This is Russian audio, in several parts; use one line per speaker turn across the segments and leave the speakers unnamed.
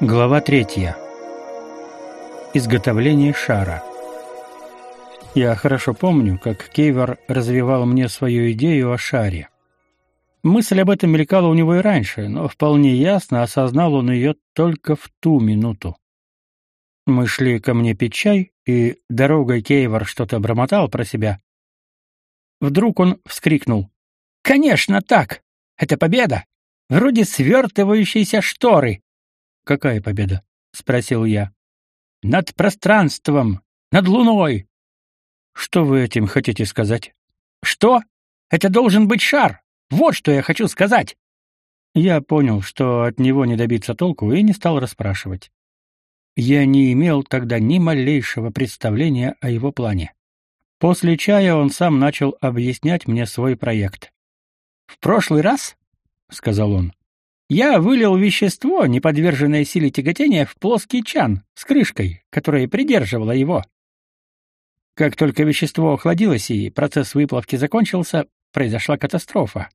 Глава третья. Изготовление шара. Я хорошо помню, как Кейвор развивал мне свою идею о шаре. Мысль об этом мелькала у него и раньше, но вполне ясно осознал он ее только в ту минуту. Мы шли ко мне пить чай, и дорогой Кейвор что-то бормотал про себя. Вдруг он вскрикнул. «Конечно так! Это победа! Вроде свертывающейся шторы!» «Какая победа?» — спросил я. «Над пространством! Над луной!» «Что вы этим хотите сказать?» «Что? Это должен быть шар! Вот что я хочу сказать!» Я понял, что от него не добиться толку, и не стал расспрашивать. Я не имел тогда ни малейшего представления о его плане. После чая он сам начал объяснять мне свой проект. «В прошлый раз, — сказал он, — я вылил вещество, не подверженное силе тяготения, в плоский чан с крышкой, которая придерживала его. Как только вещество охладилось и процесс выплавки закончился, произошла катастрофа.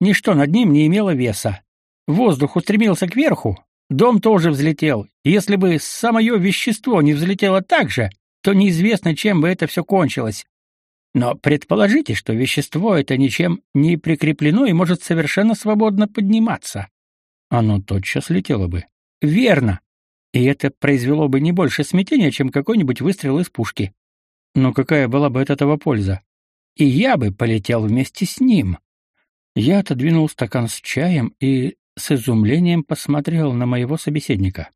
Ничто над ним не имело веса. Воздух устремился кверху, дом тоже взлетел. Если бы самое вещество не взлетело так же, то неизвестно, чем бы это все кончилось. Но предположите, что вещество это ничем не прикреплено и может совершенно свободно подниматься. Оно тотчас летело бы. Верно. И это произвело бы не больше смятения, чем какой-нибудь выстрел из пушки. Но какая была бы от этого польза? И я бы полетел вместе с ним. Я отодвинул стакан с чаем и с изумлением посмотрел на моего собеседника.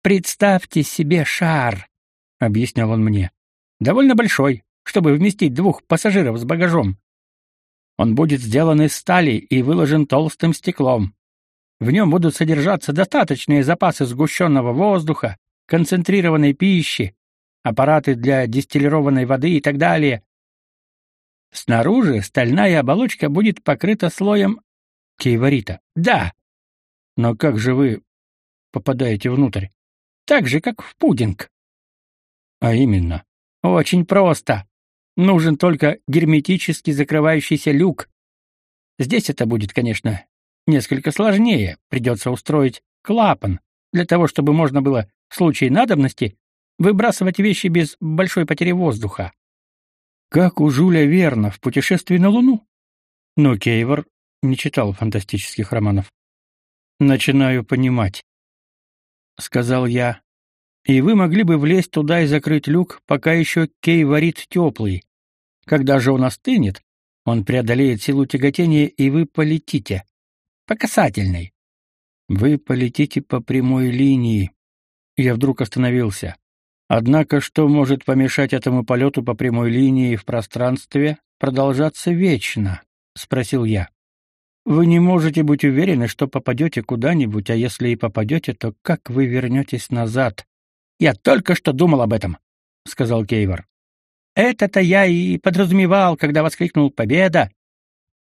Представьте себе шар, объяснял он мне. Довольно большой, чтобы вместить двух пассажиров с багажом. Он будет сделан из стали и выложен толстым стеклом. В нем будут содержаться достаточные запасы сгущенного воздуха, концентрированной пищи, аппараты для дистиллированной воды и так далее. Снаружи стальная оболочка будет покрыта слоем кейворита. Да. Но как же вы попадаете внутрь? Так же, как в пудинг. А именно. Очень просто. Нужен только герметически закрывающийся люк. Здесь это будет, конечно, несколько сложнее. Придется устроить клапан для того, чтобы можно было в случае надобности выбрасывать вещи без большой потери воздуха. Как у Жюля Верна в «Путешествии на Луну». Но Кейвор не читал фантастических романов. «Начинаю понимать», — сказал я. «И вы могли бы влезть туда и закрыть люк, пока еще Кей варит теплый. Когда же он остынет, он преодолеет силу тяготения, и вы полетите. По касательной. Вы полетите по прямой линии». Я вдруг остановился. Однако что может помешать этому полету по прямой линии в пространстве продолжаться вечно? спросил я. Вы не можете быть уверены, что попадете куда-нибудь, а если и попадете, то как вы вернетесь назад? Я только что думал об этом, сказал Кейвор. Это-то я и подразумевал, когда воскликнул победа.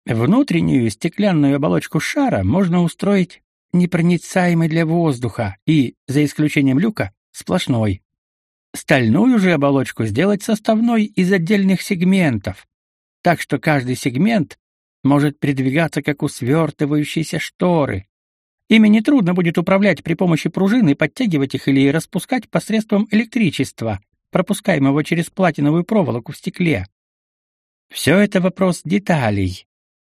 Внутреннюю стеклянную оболочку шара можно устроить непроницаемой для воздуха и, за исключением люка, сплошной. Стальную же оболочку сделать составной из отдельных сегментов, так что каждый сегмент может передвигаться как у свертывающейся шторы. Ими нетрудно будет управлять при помощи пружин и подтягивать их или распускать посредством электричества, пропускаемого через платиновую проволоку в стекле. Все это вопрос деталей.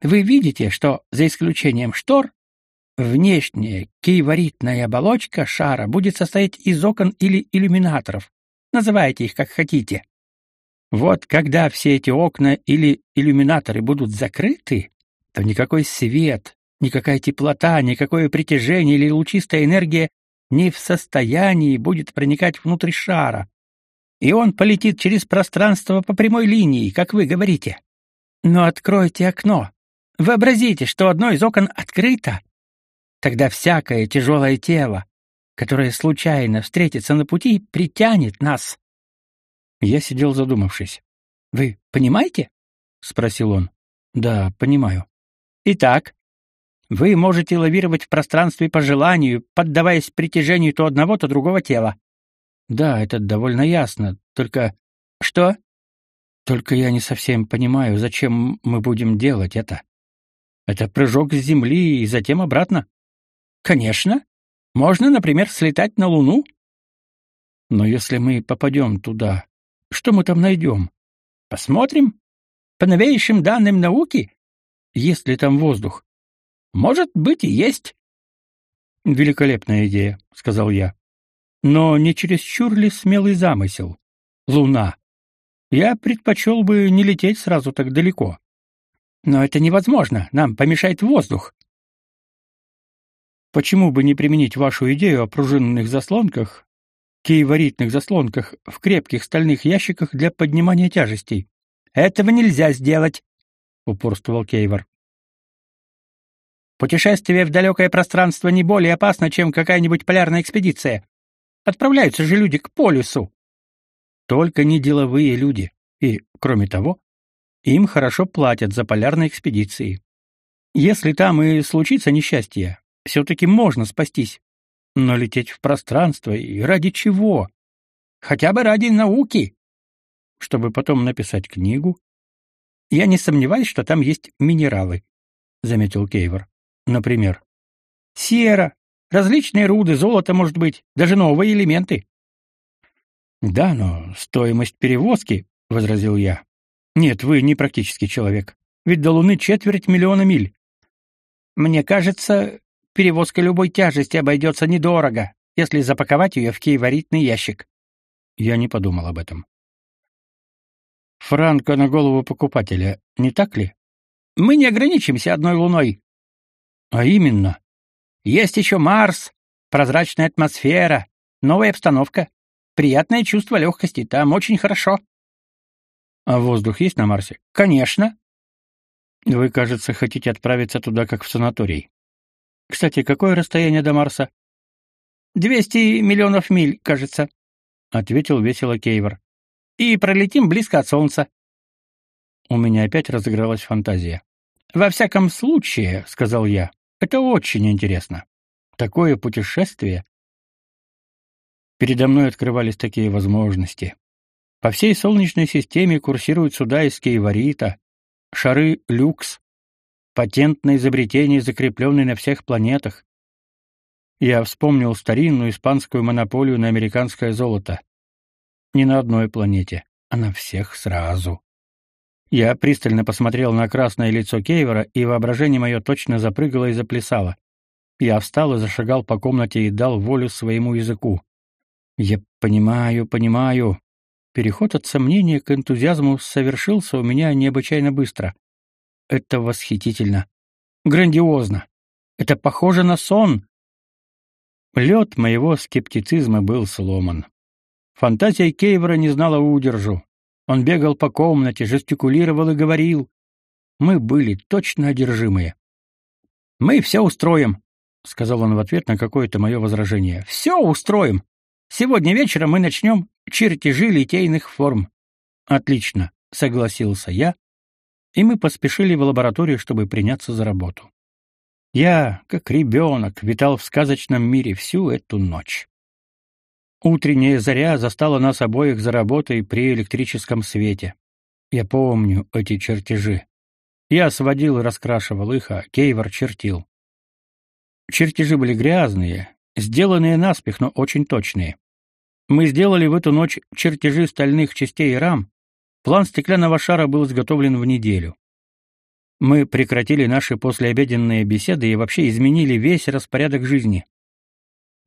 Вы видите, что, за исключением штор, внешняя кейворитная оболочка шара будет состоять из окон или иллюминаторов, Называйте их как хотите. Вот когда все эти окна или иллюминаторы будут закрыты, то никакой свет, никакая теплота, никакое притяжение или лучистая энергия не в состоянии будет проникать внутрь шара. И он полетит через пространство по прямой линии, как вы говорите. Но откройте окно. Вообразите, что одно из окон открыто. Тогда всякое тяжелое тело, которое случайно встретится на пути, притянет нас. Я сидел задумавшись. Вы понимаете? спросил он. Да, понимаю. Итак, вы можете лавировать в пространстве по желанию, поддаваясь притяжению то одного, то другого тела. Да, это довольно ясно. Только что? Только я не совсем понимаю, зачем мы будем делать это. Это прыжок с земли и затем обратно. Конечно, Можно, например, слетать на Луну. Но если мы попадем туда, что мы там найдем? Посмотрим. По новейшим данным науки, есть ли там воздух? Может быть и есть. Великолепная идея, сказал я. Но не чересчур ли смелый замысел? Луна. Я предпочел бы не лететь сразу так далеко. Но это невозможно, нам помешает воздух. Почему бы не применить вашу идею о пружинных заслонках, киеваритных заслонках в крепких стальных ящиках для поднимания тяжестей? Этого нельзя сделать, упорствовал Кейвор. Путешествие в далекое пространство не более опасно, чем какая-нибудь полярная экспедиция. Отправляются же люди к полюсу. Только не деловые люди. И, кроме того, им хорошо платят за полярные экспедиции. Если там и случится несчастье, все-таки можно спастись. Но лететь в пространство и ради чего? Хотя бы ради науки. Чтобы потом написать книгу. Я не сомневаюсь, что там есть минералы, заметил Кейвор. Например, сера, различные руды, золото, может быть, даже новые элементы. Да, но стоимость перевозки, возразил я. Нет, вы не практический человек. Ведь до Луны четверть миллиона миль. Мне кажется, перевозка любой тяжести обойдется недорого, если запаковать ее в киеваритный ящик. Я не подумал об этом. Франко на голову покупателя, не так ли? Мы не ограничимся одной луной. А именно, есть еще Марс, прозрачная атмосфера, новая обстановка, приятное чувство легкости, там очень хорошо. А воздух есть на Марсе? Конечно. Вы, кажется, хотите отправиться туда как в санаторий. Кстати, какое расстояние до Марса? «Двести миллионов миль, кажется, ответил весело Кейвор. И пролетим близко от солнца. У меня опять разыгралась фантазия. Во всяком случае, сказал я. Это очень интересно. Такое путешествие. Передо мной открывались такие возможности. По всей Солнечной системе курсируют суда из Кейварита, шары Люкс, патентное изобретение, закрепленное на всех планетах. Я вспомнил старинную испанскую монополию на американское золото. Не на одной планете, а на всех сразу. Я пристально посмотрел на красное лицо Кейвера, и воображение мое точно запрыгало и заплясало. Я встал и зашагал по комнате и дал волю своему языку. Я понимаю, понимаю, Переход от сомнения к энтузиазму совершился у меня необычайно быстро. Это восхитительно. Грандиозно. Это похоже на сон. Лед моего скептицизма был сломан. Фантазия Кейвера не знала удержу. Он бегал по комнате, жестикулировал и говорил. Мы были точно одержимые. «Мы все устроим», — сказал он в ответ на какое-то мое возражение. «Все устроим. Сегодня вечером мы начнем чертежи литейных форм. Отлично, согласился я, и мы поспешили в лабораторию, чтобы приняться за работу. Я, как ребенок, витал в сказочном мире всю эту ночь. Утренняя заря застала нас обоих за работой при электрическом свете. Я помню эти чертежи. Я сводил и раскрашивал их, а Кейвор чертил. Чертежи были грязные, сделанные наспех, но очень точные. Мы сделали в эту ночь чертежи стальных частей рам. План стеклянного шара был изготовлен в неделю. Мы прекратили наши послеобеденные беседы и вообще изменили весь распорядок жизни.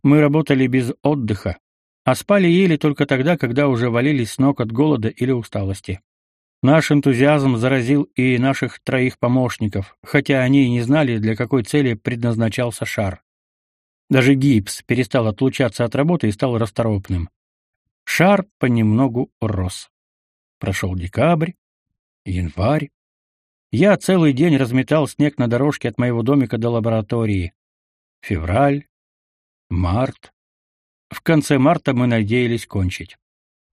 Мы работали без отдыха, а спали и ели только тогда, когда уже валились с ног от голода или усталости. Наш энтузиазм заразил и наших троих помощников, хотя они и не знали, для какой цели предназначался шар. Даже гипс перестал отлучаться от работы и стал расторопным. Шар понемногу рос. Прошел декабрь, январь. Я целый день разметал снег на дорожке от моего домика до лаборатории. Февраль, март. В конце марта мы надеялись кончить.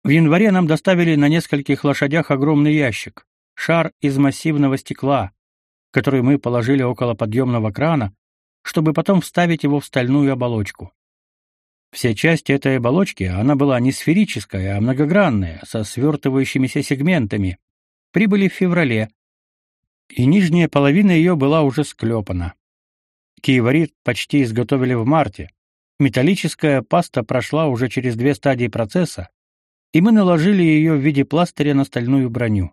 В январе нам доставили на нескольких лошадях огромный ящик, шар из массивного стекла, который мы положили около подъемного крана, чтобы потом вставить его в стальную оболочку. Все части этой оболочки, она была не сферическая, а многогранная, со свертывающимися сегментами, прибыли в феврале, и нижняя половина ее была уже склепана. Киеварит почти изготовили в марте. Металлическая паста прошла уже через две стадии процесса, и мы наложили ее в виде пластыря на стальную броню.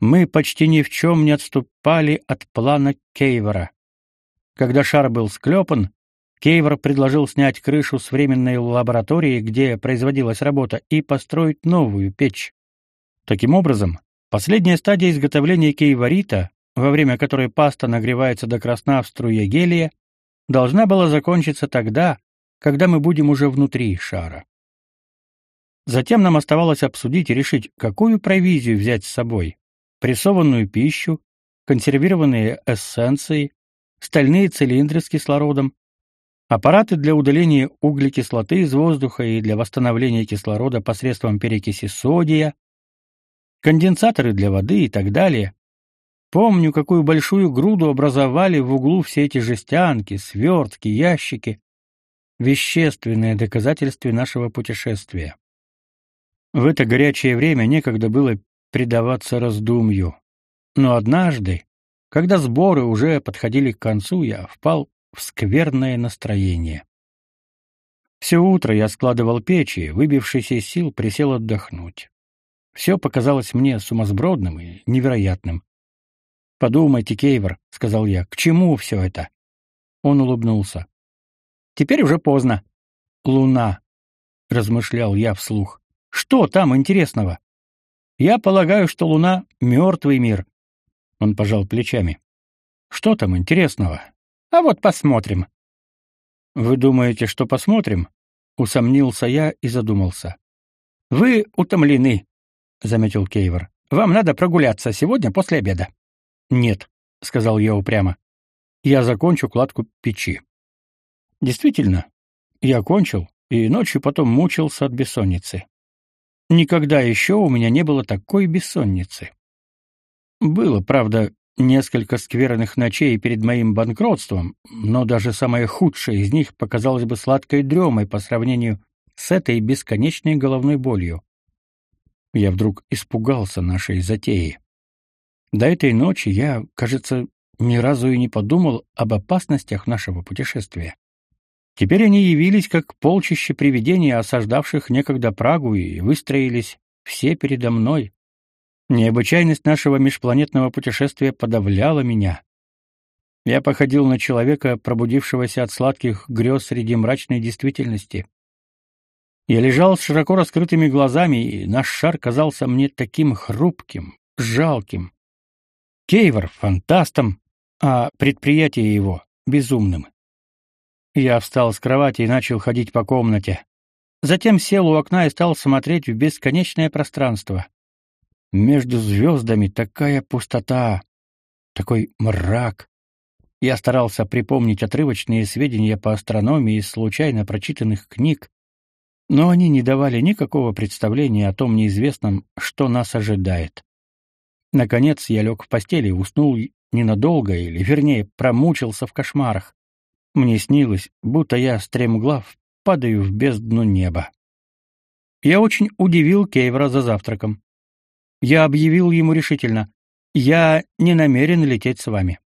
Мы почти ни в чем не отступали от плана Кейвора. Когда шар был склепан, Кейвор предложил снять крышу с временной лаборатории, где производилась работа, и построить новую печь. Таким образом, последняя стадия изготовления кейворита, во время которой паста нагревается до красна в струе гелия, должна была закончиться тогда, когда мы будем уже внутри шара. Затем нам оставалось обсудить и решить, какую провизию взять с собой: прессованную пищу, консервированные эссенции, стальные цилиндры с кислородом, аппараты для удаления углекислоты из воздуха и для восстановления кислорода посредством перекиси содия, конденсаторы для воды и так далее. Помню, какую большую груду образовали в углу все эти жестянки, свертки, ящики, вещественное доказательство нашего путешествия. В это горячее время некогда было предаваться раздумью. Но однажды, когда сборы уже подходили к концу, я впал в скверное настроение. Все утро я складывал печи, выбившись из сил, присел отдохнуть. Все показалось мне сумасбродным и невероятным. «Подумайте, Кейвор», — сказал я, — «к чему все это?» Он улыбнулся. «Теперь уже поздно. Луна», — размышлял я вслух. «Что там интересного?» «Я полагаю, что Луна — мертвый мир». Он пожал плечами. «Что там интересного?» А вот посмотрим. Вы думаете, что посмотрим? Усомнился я и задумался. Вы утомлены, заметил Кейвор. Вам надо прогуляться сегодня после обеда. Нет, сказал я упрямо. Я закончу кладку печи. Действительно, я кончил и ночью потом мучился от бессонницы. Никогда еще у меня не было такой бессонницы. Было, правда, несколько скверных ночей перед моим банкротством, но даже самая худшая из них показалась бы сладкой дремой по сравнению с этой бесконечной головной болью. Я вдруг испугался нашей затеи. До этой ночи я, кажется, ни разу и не подумал об опасностях нашего путешествия. Теперь они явились как полчище привидений, осаждавших некогда Прагу, и выстроились все передо мной, Необычайность нашего межпланетного путешествия подавляла меня. Я походил на человека, пробудившегося от сладких грез среди мрачной действительности. Я лежал с широко раскрытыми глазами, и наш шар казался мне таким хрупким, жалким. Кейвор — фантастом, а предприятие его — безумным. Я встал с кровати и начал ходить по комнате. Затем сел у окна и стал смотреть в бесконечное пространство. Между звездами такая пустота, такой мрак. Я старался припомнить отрывочные сведения по астрономии из случайно прочитанных книг, но они не давали никакого представления о том неизвестном, что нас ожидает. Наконец я лег в постели уснул ненадолго, или, вернее, промучился в кошмарах. Мне снилось, будто я, стремглав, падаю в бездну неба. Я очень удивил Кейвра за завтраком. Я объявил ему решительно: "Я не намерен лететь с вами".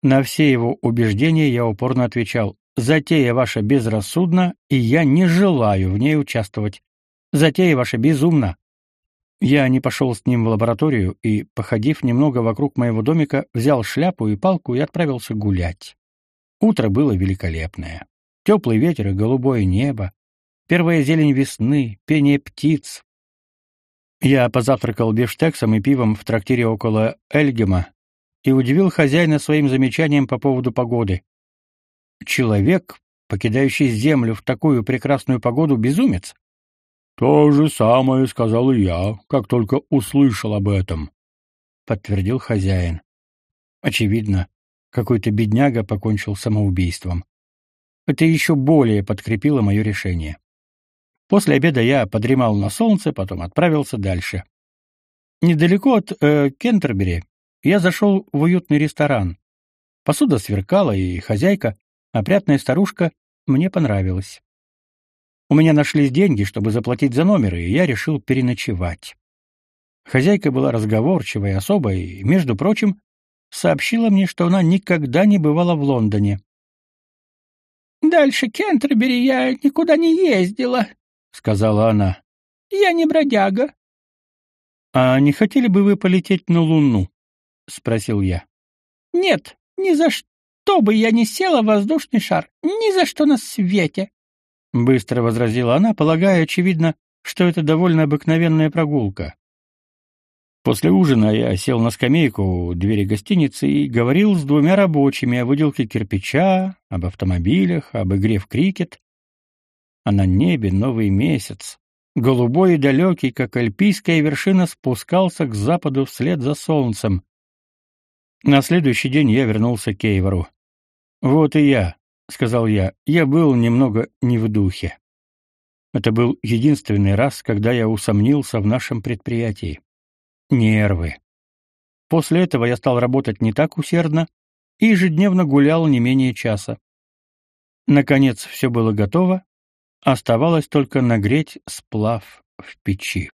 На все его убеждения я упорно отвечал: "Затея ваша безрассудна, и я не желаю в ней участвовать. Затея ваша безумна". Я не пошел с ним в лабораторию и, походив немного вокруг моего домика, взял шляпу и палку и отправился гулять. Утро было великолепное. Теплый ветер и голубое небо, первая зелень весны, пение птиц, я позавтракал бифштексом и пивом в трактире около Эльгема и удивил хозяина своим замечанием по поводу погоды. Человек, покидающий землю в такую прекрасную погоду, безумец. То же самое сказал и я, как только услышал об этом, подтвердил хозяин. Очевидно, какой-то бедняга покончил самоубийством. Это еще более подкрепило мое решение. После обеда я подремал на солнце, потом отправился дальше. Недалеко от э, Кентербери я зашел в уютный ресторан. Посуда сверкала, и хозяйка, опрятная старушка, мне понравилась. У меня нашлись деньги, чтобы заплатить за номер, и я решил переночевать. Хозяйка была разговорчивой особой и, между прочим, сообщила мне, что она никогда не бывала в Лондоне.
Дальше Кентербери я никуда не ездила, сказала она. Я не бродяга.
А не хотели бы вы полететь на Луну? спросил я.
Нет, ни за что бы я не села в воздушный шар, ни за что на свете,
быстро возразила она, полагая очевидно, что это довольно обыкновенная прогулка. После ужина я сел на скамейку у двери гостиницы и говорил с двумя рабочими о выделке кирпича, об автомобилях, об игре в крикет. А на небе новый месяц, голубой и далекий, как альпийская вершина, спускался к западу вслед за солнцем. На следующий день я вернулся к Кейвору. «Вот и я», — сказал я, — «я был немного не в духе». Это был единственный раз, когда я усомнился в нашем предприятии нервы. После этого я стал работать не так усердно и ежедневно гулял не менее часа. Наконец все было готово, оставалось только нагреть сплав в печи.